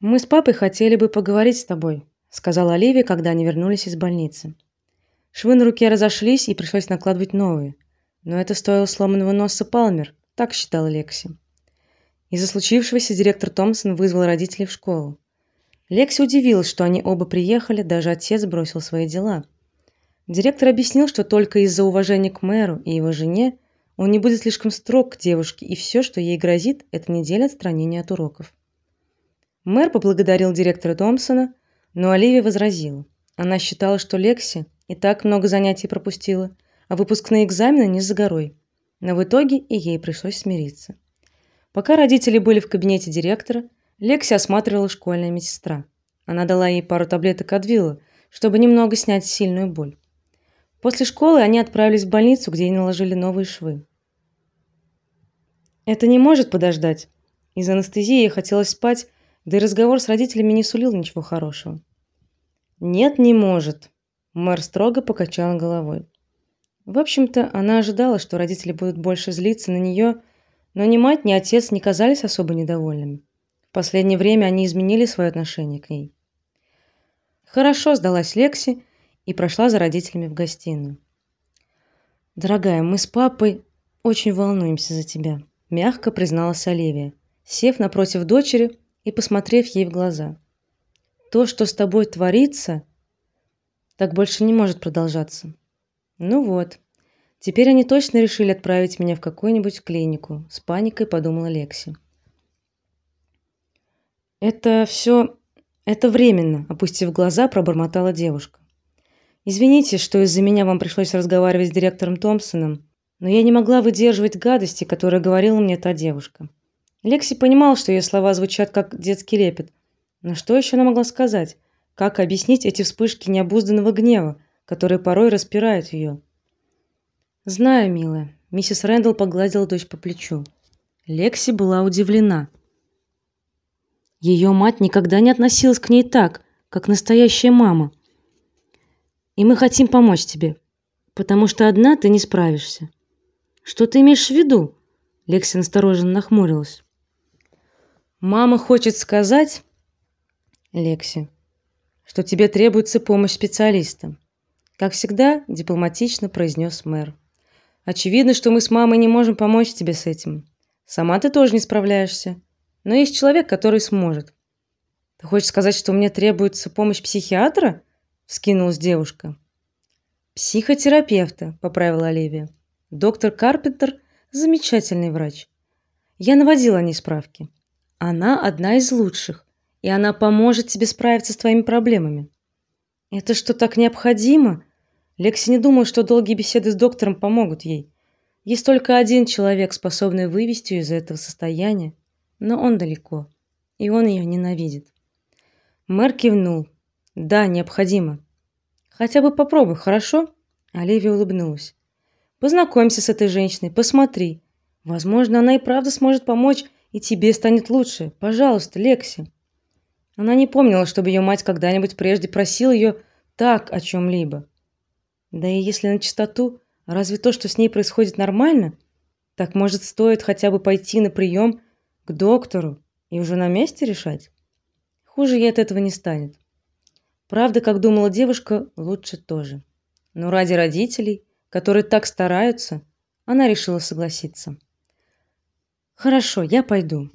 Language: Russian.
Мы с папой хотели бы поговорить с тобой, сказала Оливия, когда они вернулись из больницы. Швы на руке разошлись, и пришлось накладывать новые. Но это стоило сломанного носа Палмер, так считал Лекси. Из-за случившегося директор Томпсон вызвал родителей в школу. Лекси удивилась, что они оба приехали, даже отец бросил свои дела. Директор объяснил, что только из-за уважения к мэру и его жене он не будет слишком строг к девушке, и все, что ей грозит, это неделя отстранения от уроков. Мэр поблагодарил директора Томпсона, но Оливия возразила. Она считала, что Лекси и так много занятий пропустила, а выпускные экзамены не за горой. Но в итоге и ей пришлось смириться. Пока родители были в кабинете директора, Лекси осматривала школьная медсестра. Она дала ей пару таблеток Адвила, чтобы немного снять сильную боль. После школы они отправились в больницу, где ей наложили новые швы. Это не может подождать. Из анестезии ей хотелось спать, да и разговор с родителями не сулил ничего хорошего. Нет, не может. Мэр строго покачал головой. В общем-то, она ожидала, что родители будут больше злиться на нее, но ни мать, ни отец не казались особо недовольными. В последнее время они изменили свое отношение к ней. Хорошо сдалась Лекси и прошла за родителями в гостиную. Дорогая, мы с папой очень волнуемся за тебя, мягко призналась Оливия, сев напротив дочери и посмотрев ей в глаза. То, что с тобой творится, так больше не может продолжаться. Ну вот. Теперь они точно решили отправить меня в какую-нибудь клинику, с паникой подумала Лекси. Это все это временно, опустив глаза, пробормотала девушка. Извините, что из-за меня вам пришлось разговаривать с директором Томпсоном, но я не могла выдерживать гадости, которые говорила мне та девушка. Лекси понимал, что ее слова звучат как детский лепет. Но что еще она могла сказать? Как объяснить эти вспышки необузданного гнева, которые порой распирают ее? Знаю, милая, миссис Рэндалл погладила дочь по плечу. Лекси была удивлена. Ее мать никогда не относилась к ней так, как настоящая мама. И мы хотим помочь тебе, потому что одна ты не справишься. Что ты имеешь в виду? Лекси настороженно нахмурилась. Мама хочет сказать, Лекси, что тебе требуется помощь специалиста. Как всегда, дипломатично произнес мэр. Очевидно, что мы с мамой не можем помочь тебе с этим. Сама ты тоже не справляешься, но есть человек, который сможет. Ты хочешь сказать, что мне требуется помощь психиатра? вскинулась девушка. Психотерапевта, поправила Оливия. Доктор Карпентер замечательный врач. Я наводила о ней справки. Она одна из лучших, и она поможет тебе справиться с твоими проблемами. Это что так необходимо? Лекси не думала, что долгие беседы с доктором помогут ей. Есть только один человек, способный вывести ее из этого состояния, но он далеко, и он ее ненавидит. Мэр кивнул. Да, необходимо. Хотя бы попробуй, хорошо? Оливия улыбнулась. Познакомься с этой женщиной, посмотри. Возможно, она и правда сможет помочь, и тебе станет лучше. Пожалуйста, Лекси. Она не помнила, чтобы ее мать когда-нибудь прежде просила ее так о чем либо Да и если на чистоту, разве то, что с ней происходит, нормально? Так может стоит хотя бы пойти на прием к доктору и уже на месте решать? Хуже ей от этого не станет. Правда, как думала девушка, лучше тоже. Но ради родителей, которые так стараются, она решила согласиться. Хорошо, я пойду.